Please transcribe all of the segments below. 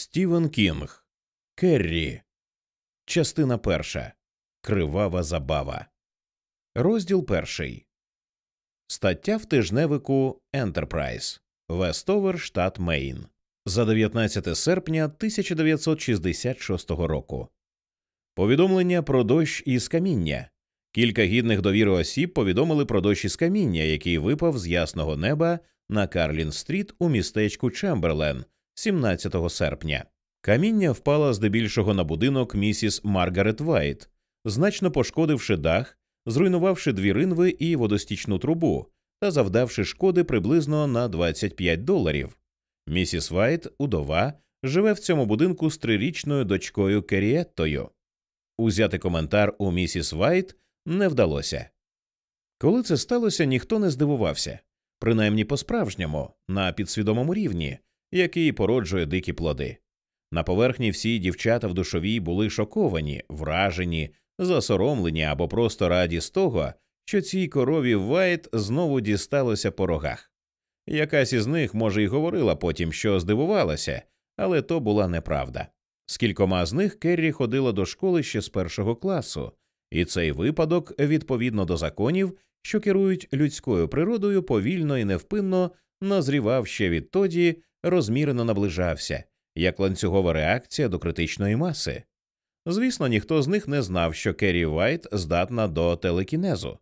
Стівен Кінг. Керрі. Частина перша. Кривава забава. Розділ перший. Стаття в тижневику Enterprise. Вестовер, штат Мейн. За 19 серпня 1966 року. Повідомлення про дощ із каміння. Кілька гідних довіри осіб повідомили про дощ із каміння, який випав з ясного неба на Карлін Стріт у містечку Чемберлен 17 серпня. Каміння впало здебільшого на будинок місіс Маргарет Вайт, значно пошкодивши дах, зруйнувавши дві ринви і водостічну трубу та завдавши шкоди приблизно на 25 доларів. Місіс Вайт, удова, живе в цьому будинку з трирічною дочкою Керіеттою. Узяти коментар у місіс Вайт не вдалося. Коли це сталося, ніхто не здивувався, принаймні по справжньому, на підсвідомому рівні, який породжує дикі плоди. На поверхні всі дівчата в душовій були шоковані, вражені, засоромлені або просто раді з того, що цій корові Вайт знову дісталося по рогах. Якась із них, може, й говорила потім, що здивувалася, але то була неправда. З кількома з них Керрі ходила до школи ще з першого класу, і цей випадок, відповідно до законів, що керують людською природою, повільно і невпинно назрівав ще відтоді, розмірено наближався, як ланцюгова реакція до критичної маси. Звісно, ніхто з них не знав, що Керрі Вайт здатна до телекінезу.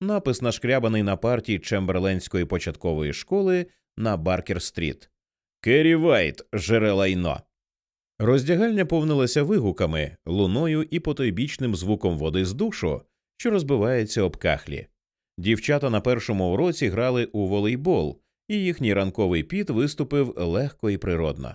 Напис нашкрябаний на парті Чемберленської початкової школи на Баркер Стріт. Керрі Вайт жере. Роздягальня повнилася вигуками, луною і потойбічним звуком води з душу, що розбивається об кахлі. Дівчата на першому уроці грали у волейбол, і їхній ранковий піт виступив легко і природно.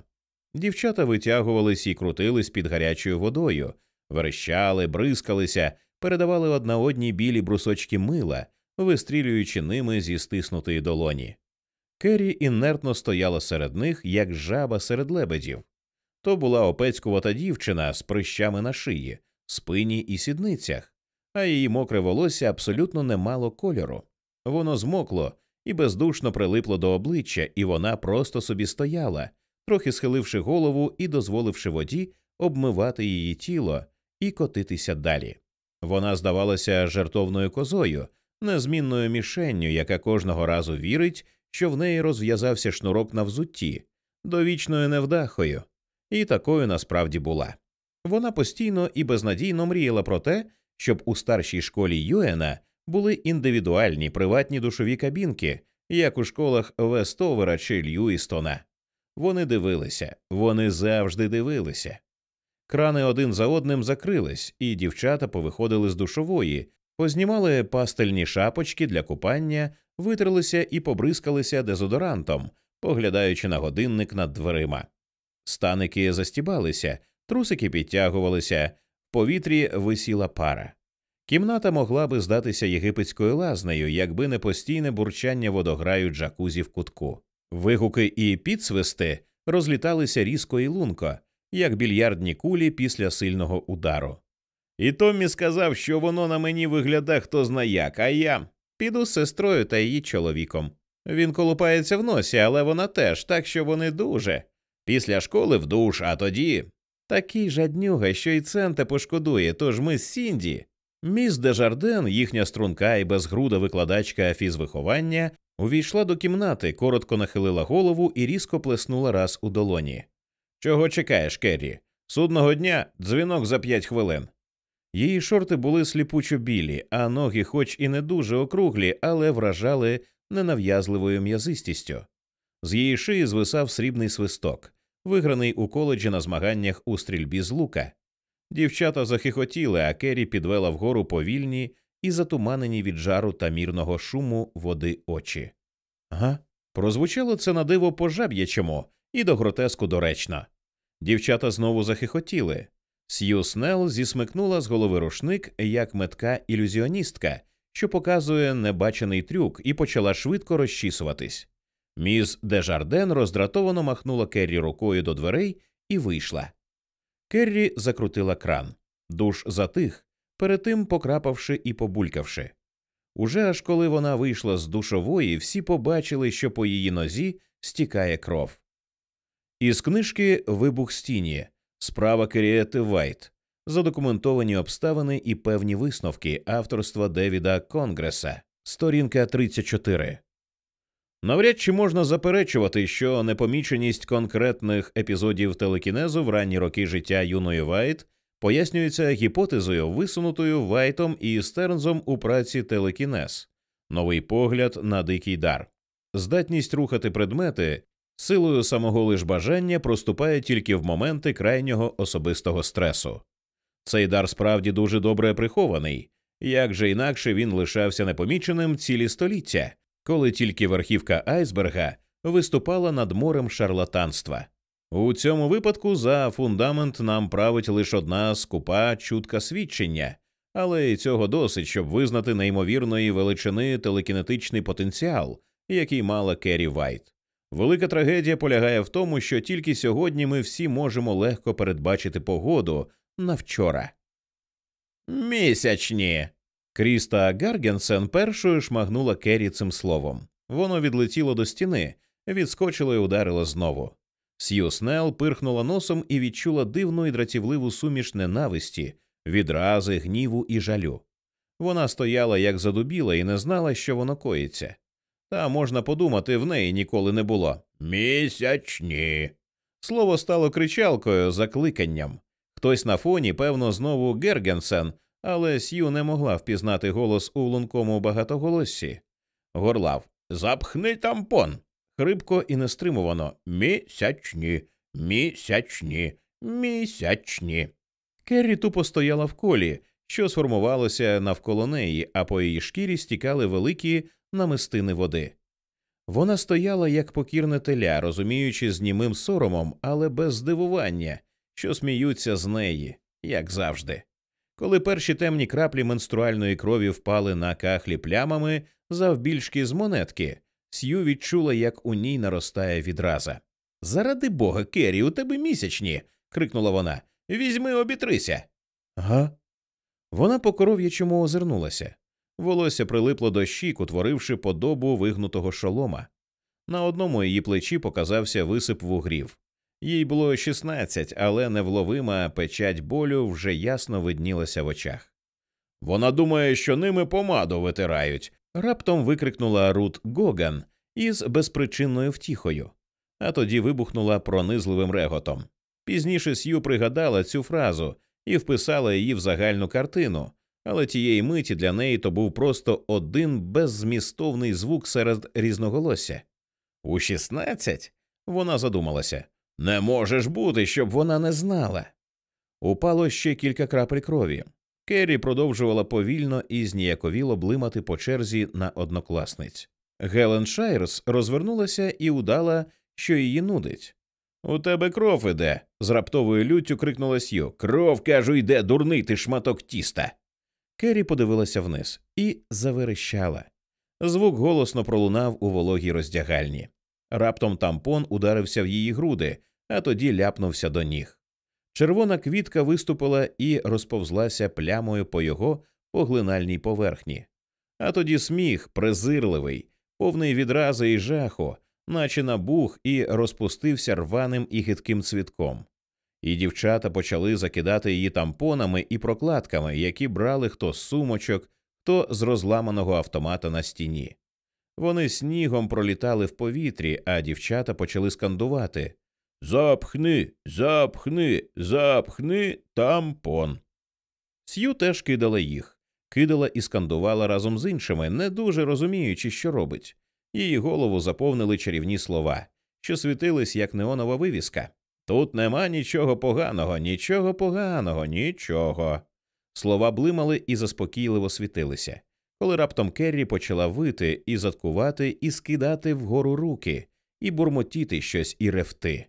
Дівчата витягувались і крутились під гарячою водою, верещали, бризкалися, передавали одна одній білі брусочки мила, вистрілюючи ними зі стиснутої долоні. Керрі інертно стояла серед них, як жаба серед лебедів. То була опецькувата дівчина з прищами на шиї, спині і сідницях, а її мокре волосся абсолютно не мало кольору. Воно змокло і бездушно прилипло до обличчя, і вона просто собі стояла, трохи схиливши голову і дозволивши воді обмивати її тіло і котитися далі. Вона здавалася жертовною козою, незмінною мішенню, яка кожного разу вірить, що в неї розв'язався шнурок на взутті, довічною невдахою, і такою насправді була. Вона постійно і безнадійно мріяла про те, щоб у старшій школі Юена були індивідуальні приватні душові кабінки, як у школах Вестовера чи Льюістона. Вони дивилися, вони завжди дивилися. Крани один за одним закрились, і дівчата повиходили з душової, познімали пастельні шапочки для купання, витерлися і побризкалися дезодорантом, поглядаючи на годинник над дверима. Станики застібалися, трусики підтягувалися, в повітрі висіла пара. Кімната могла би здатися єгипетською лазнею, якби не постійне бурчання водограю джакузі в кутку. Вигуки і підсвисти розліталися різко і лунко, як більярдні кулі після сильного удару. І Томмі сказав, що воно на мені виглядає хто зна як, а я піду з сестрою та її чоловіком. Він колупається в носі, але вона теж, так що вони дуже. Після школи в душ, а тоді. Такий жаднюга, що й цента пошкодує, тож ми з Сінді. Міс Дежарден, їхня струнка і безгруда викладачка фізвиховання, увійшла до кімнати, коротко нахилила голову і різко плеснула раз у долоні. Чого чекаєш, Керрі? Судного дня дзвінок за п'ять хвилин. Її шорти були сліпучо білі, а ноги, хоч і не дуже округлі, але вражали ненав'язливою м'язистістю. З її шиї звисав срібний свисток, виграний у коледжі на змаганнях у стрільбі з лука. Дівчата захихотіли, а Керрі підвела вгору повільні і затуманені від жару та мірного шуму води очі. Га? Прозвучало це на диво по жаб'ячому і до гротеску доречно. Дівчата знову захихотіли. Сью Снелл зісмикнула з голови рушник як метка ілюзіоністка, що показує небачений трюк, і почала швидко розчісуватись. Міс Дежарден роздратовано махнула Керрі рукою до дверей і вийшла. Керрі закрутила кран. Душ затих, перед тим покрапавши і побулькавши. Уже аж коли вона вийшла з душової, всі побачили, що по її нозі стікає кров. Із книжки Вибух тіні, справа Керіети Вайт, задокументовані обставини і певні висновки авторства Девіда Конгреса, сторінка 34. Навряд чи можна заперечувати, що непоміченість конкретних епізодів телекінезу в ранні роки життя юної Вайт пояснюється гіпотезою, висунутою Вайтом і Стернзом у праці телекінез, новий погляд на дикий дар. Здатність рухати предмети силою самого лиш бажання проступає тільки в моменти крайнього особистого стресу. Цей дар справді дуже добре прихований, як же інакше він лишався непоміченим цілі століття, коли тільки верхівка айсберга виступала над морем шарлатанства. У цьому випадку за фундамент нам править лише одна скупа чутка свідчення, але й цього досить, щоб визнати неймовірної величини телекінетичний потенціал, який мала Керрі Вайт. Велика трагедія полягає в тому, що тільки сьогодні ми всі можемо легко передбачити погоду на вчора. Місячні. Кріста Гаргенсен першою шмагнула Керрі цим словом. Воно відлетіло до стіни, відскочило і ударило знову. Сью Снел пирхнула носом і відчула дивну і дратівливу суміш ненависті, відрази, гніву і жалю. Вона стояла як задубіла і не знала, що воно коїться. Та можна подумати, в неї ніколи не було. Місячні. Слово стало кричалкою, закликанням. Хтось на фоні, певно, знову Гергенсен, але Сью не могла впізнати голос у лункому багатоголоссі. Горлав Запхни тампон. Хрипко і нестримувано. Місячні, місячні, місячні. Керрі тупо стояла в колі, що сформувалося навколо неї, а по її шкірі стікали великі намистини води. Вона стояла як покірне теля, розуміючи з німим соромом, але без здивування, що сміються з неї, як завжди. Коли перші темні краплі менструальної крові впали на кахлі плямами завбільшки з монетки, Сью відчула, як у ній наростає відраза. Заради бога, Керрі, у тебе місячні. крикнула вона. Візьми, обітрися. Га. Вона по коров'ячому озирнулася. Волосся прилипло до щік, утворивши подобу вигнутого шолома. На одному її плечі показався висип вугрів. Їй було 16, але невловима печать болю вже ясно виднілася в очах. Вона думає, що ними помаду витирають. Раптом викрикнула Рут Гоган із безпричинною втіхою, а тоді вибухнула пронизливим реготом. Пізніше Сью пригадала цю фразу і вписала її в загальну картину, але тієї миті для неї то був просто один беззмістовний звук серед різноголосся. У шістнадцять вона задумалася не може ж бути, щоб вона не знала. Упало ще кілька крапель крові. Керрі продовжувала повільно і зніяковіло блимати по черзі на однокласниць. Гелен Шайрс розвернулася і удала, що її нудить. У тебе кров іде. з раптовою люттю крикнула Сью. Кров, кажу, йде, дурний ти шматок тіста. Керрі подивилася вниз і заверещала. Звук голосно пролунав у вологій роздягальні. Раптом тампон ударився в її груди, а тоді ляпнувся до ніг. Червона квітка виступила і розповзлася плямою по його поглинальній поверхні. А тоді сміх, презирливий, повний відрази і жаху, наче набух і розпустився рваним і гидким цвітком. І дівчата почали закидати її тампонами і прокладками, які брали хто з сумочок, хто з розламаного автомата на стіні. Вони снігом пролітали в повітрі, а дівчата почали скандувати Запхни, запхни, запхни тампон. Сью теж кидала їх, кидала і скандувала разом з іншими, не дуже розуміючи, що робить. Її голову заповнили чарівні слова, що світились, як неонова вивіска. Тут нема нічого поганого, нічого поганого, нічого. Слова блимали і заспокійливо світилися, коли раптом Керрі почала вити і заткувати, і скидати вгору руки, і бурмотіти щось і ревти.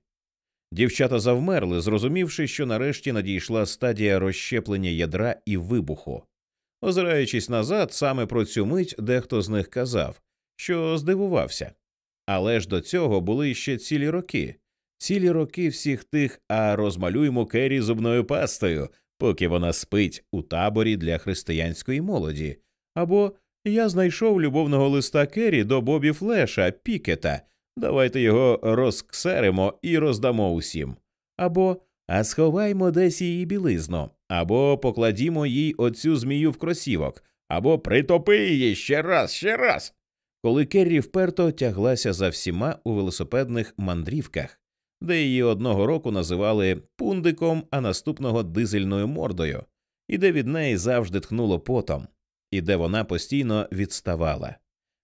Дівчата завмерли, зрозумівши, що нарешті надійшла стадія розщеплення ядра і вибуху. Озираючись назад, саме про цю мить дехто з них казав, що здивувався. Але ж до цього були ще цілі роки, цілі роки всіх тих, а розмалюємо Керрі зубною пастою, поки вона спить у таборі для християнської молоді. Або я знайшов любовного листа Керрі до Бобі Флеша, Пікета, Давайте його розксеримо і роздамо усім. Або а сховаймо десь її білизну, або покладімо їй оцю змію в кросівок, або притопи її ще раз, ще раз. Коли Керрі вперто тяглася за всіма у велосипедних мандрівках, де її одного року називали пундиком, а наступного дизельною мордою, і де від неї завжди тхнуло потом, і де вона постійно відставала.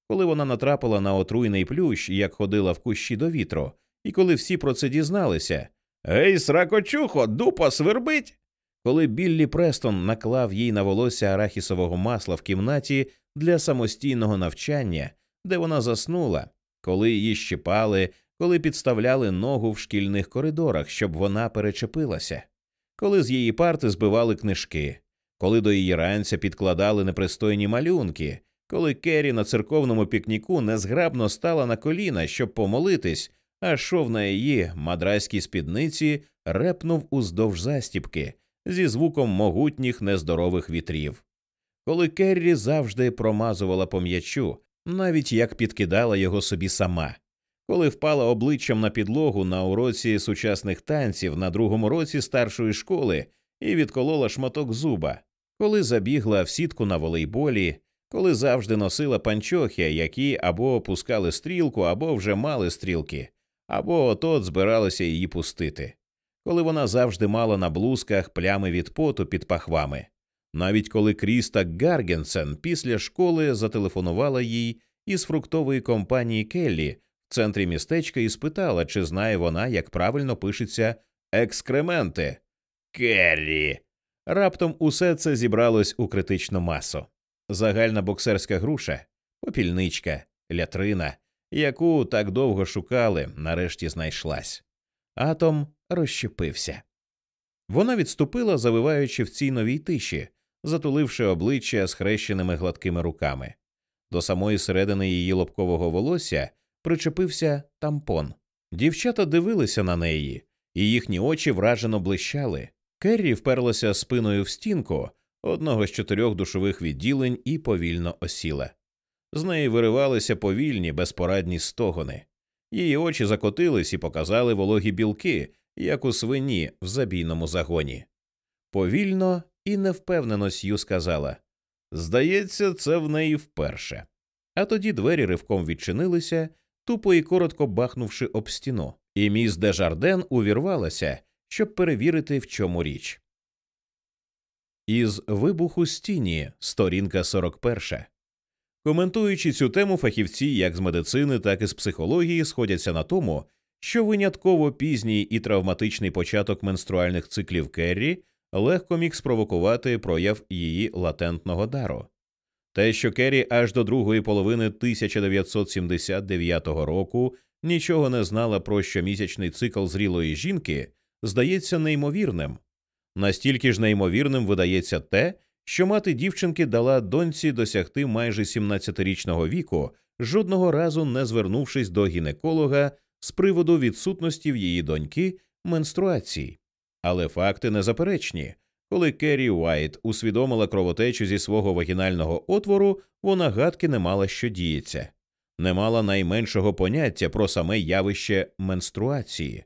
Коли вона натрапила на отруйний плющ, як ходила в кущі до вітру, і коли всі про це дізналися Гей, сракочухо, дупа свербить. Коли Біллі Престон наклав їй на волосся арахісового масла в кімнаті для самостійного навчання, де вона заснула, коли її щипали, коли підставляли ногу в шкільних коридорах, щоб вона перечепилася, коли з її парти збивали книжки, коли до її ранця підкладали непристойні малюнки, коли Керрі на церковному пікніку незграбно стала на коліна, щоб помолитись, а шов на її мадрайській спідниці репнув уздовж застіпки зі звуком могутніх нездорових вітрів. Коли Керрі завжди промазувала по м'ячу, навіть як підкидала його собі сама, коли впала обличчям на підлогу на уроці сучасних танців на другому році старшої школи і відколола шматок зуба, коли забігла в сітку на волейболі, коли завжди носила панчохи, які або опускали стрілку, або вже мали стрілки, або отот збиралися її пустити, коли вона завжди мала на блузках плями від поту під пахвами. Навіть коли Кріста Гаргенсен після школи зателефонувала їй із фруктової компанії Келлі в центрі містечка і спитала, чи знає вона, як правильно пишеться екскременти. Керрі. Раптом усе це зібралось у критичну масу. Загальна боксерська груша, попільничка, лятрина, яку так довго шукали, нарешті знайшлась. Атом розщепився. Вона відступила, завиваючи в цій новій тиші, затуливши обличчя схрещеними гладкими руками. До самої середини її лобкового волосся причепився тампон. Дівчата дивилися на неї, і їхні очі вражено блищали. Керрі вперлася спиною в стінку одного з чотирьох душових відділень і повільно осіла. З неї виривалися повільні, безпорадні стогони. Її очі закотились і показали вологі білки, як у свині в забійному загоні. Повільно і невпевнено Сью сказала Здається, це в неї вперше. А тоді двері ривком відчинилися, тупо і коротко бахнувши об стіну, і міс Дежарден увірвалася, щоб перевірити, в чому річ. Із вибуху стіні сторінка 41. Коментуючи цю тему, фахівці як з медицини, так і з психології сходяться на тому, що винятково пізній і травматичний початок менструальних циклів Керрі легко міг спровокувати прояв її латентного дару. Те, що Керрі аж до другої половини 1979 року нічого не знала про щомісячний цикл зрілої жінки, здається неймовірним. Настільки ж неймовірним видається те, що мати дівчинки дала доньці досягти майже 17-річного віку, жодного разу не звернувшись до гінеколога з приводу відсутності в її доньки менструацій. Але факти незаперечні. Коли Керрі Уайт усвідомила кровотечу зі свого вагінального отвору, вона гадки не мала, що діється, не мала найменшого поняття про саме явище менструації.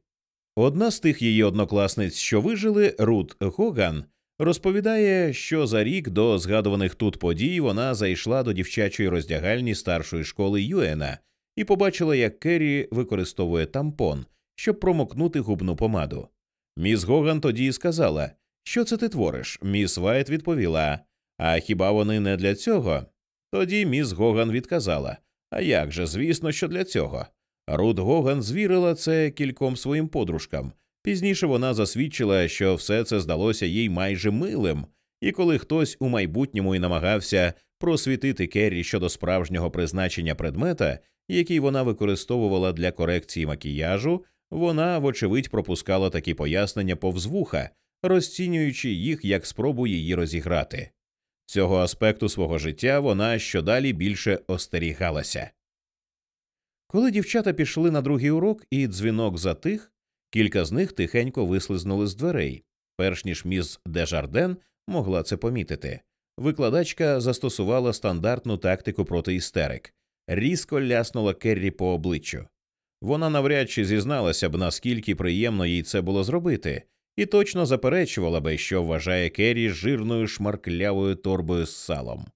Одна з тих її однокласниць, що вижили, Рут Гоган, розповідає, що за рік до згадуваних тут подій вона зайшла до дівчачої роздягальні старшої школи Юена і побачила, як Керрі використовує тампон, щоб промокнути губну помаду. Міс Гоган тоді сказала, що це ти твориш. Міс Вайт відповіла: А хіба вони не для цього? Тоді міс Гоган відказала: А як же, звісно, що для цього. Рут Гоган звірила це кільком своїм подружкам. Пізніше вона засвідчила, що все це здалося їй майже милим, і коли хтось у майбутньому і намагався просвітити Керрі щодо справжнього призначення предмета, який вона використовувала для корекції макіяжу, вона, вочевидь, пропускала такі пояснення повз вуха, розцінюючи їх як спробу її розіграти. Цього аспекту свого життя вона щодалі більше остерігалася. Коли дівчата пішли на другий урок і дзвінок затих, кілька з них тихенько вислизнули з дверей, перш ніж міс Дежарден могла це помітити. Викладачка застосувала стандартну тактику проти істерик, різко ляснула Керрі по обличчю. Вона навряд чи зізналася б, наскільки приємно їй це було зробити, і точно заперечувала би, що вважає Керрі жирною шмарклявою торбою з салом.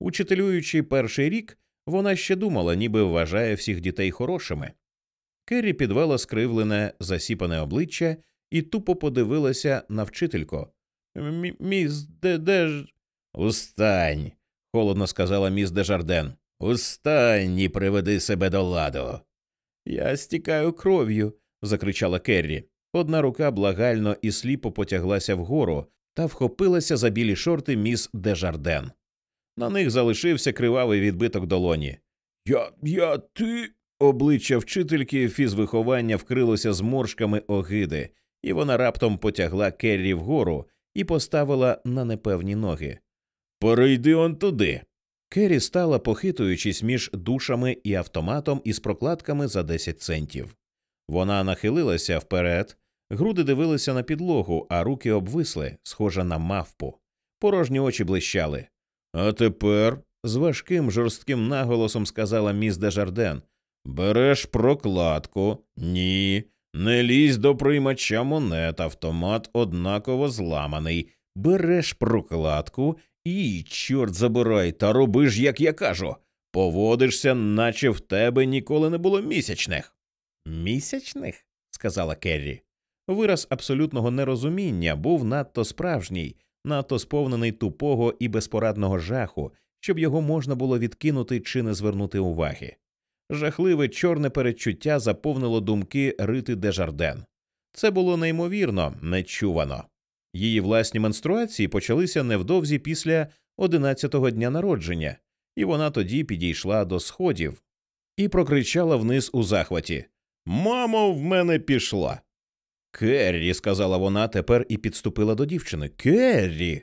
Учителюючи перший рік, вона ще думала, ніби вважає всіх дітей хорошими. Керрі підвела скривлене, засіпане обличчя і тупо подивилася на вчительку. Міс, де, де. Устань, холодно сказала міс Дежарден. Устань і приведи себе до ладу. Я стікаю кров'ю, закричала Керрі. Одна рука благально і сліпо потяглася вгору та вхопилася за білі шорти міс Дежарден. На них залишився кривавий відбиток долоні. Я, я, ти. Обличчя вчительки фізвиховання вкрилося зморшками огиди, і вона раптом потягла Керрі вгору і поставила на непевні ноги. Перейди он туди. Керрі стала, похитуючись між душами і автоматом із прокладками за 10 центів. Вона нахилилася вперед, груди дивилися на підлогу, а руки обвисли, схожа на мавпу. Порожні очі блищали. А тепер, з важким жорстким наголосом сказала міс Дежарден, береш прокладку. Ні. Не лізь до приймача монет, автомат однаково зламаний. Береш прокладку і, чорт забирай, та роби ж, як я кажу. Поводишся, наче в тебе ніколи не було місячних. Місячних? сказала Керрі. Вираз абсолютного нерозуміння був надто справжній, надто сповнений тупого і безпорадного жаху, щоб його можна було відкинути чи не звернути уваги. Жахливе чорне передчуття заповнило думки Рити Дежарден. Це було неймовірно, нечувано. Її власні менструації почалися невдовзі після одинадцятого дня народження, і вона тоді підійшла до сходів і прокричала вниз у захваті Мамо, в мене пішла. Керрі, сказала вона тепер і підступила до дівчини. Керрі.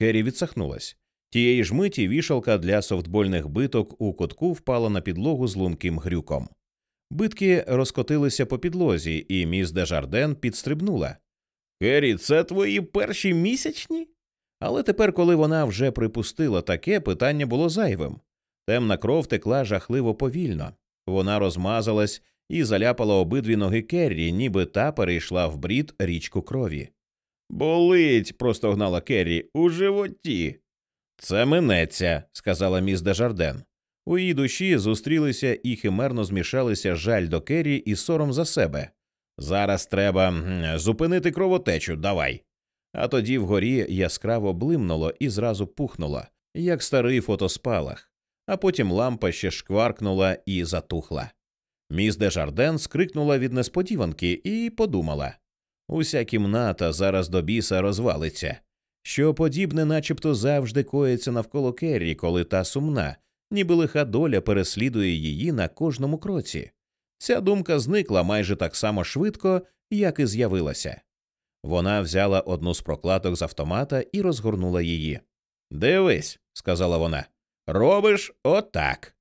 Керрі відсахнулась. Тієї ж миті вішалка для софтбольних биток у кутку впала на підлогу з лунким грюком. Битки розкотилися по підлозі, і міс Дежарден підстрибнула. Керрі, це твої перші місячні? Але тепер, коли вона вже припустила таке, питання було зайвим. Темна кров текла жахливо повільно. Вона розмазалась і заляпала обидві ноги Керрі, ніби та перейшла в брід річку крові. Болить, простогнала Керрі, у животі. Це минеться, сказала міс Дежарден. У її душі зустрілися і химерно змішалися жаль до Керрі і сором за себе. Зараз треба зупинити кровотечу, давай. А тоді вгорі яскраво блимнуло і зразу пухнуло, як старий фотоспалах, а потім лампа ще шкваркнула і затухла. Міс Дежарден скрикнула від несподіванки і подумала уся кімната зараз до біса розвалиться, що подібне, начебто, завжди коїться навколо Керрі, коли та сумна, ніби лиха доля переслідує її на кожному кроці. Ця думка зникла майже так само швидко, як і з'явилася. Вона взяла одну з прокладок з автомата і розгорнула її. Дивись, сказала вона, робиш отак.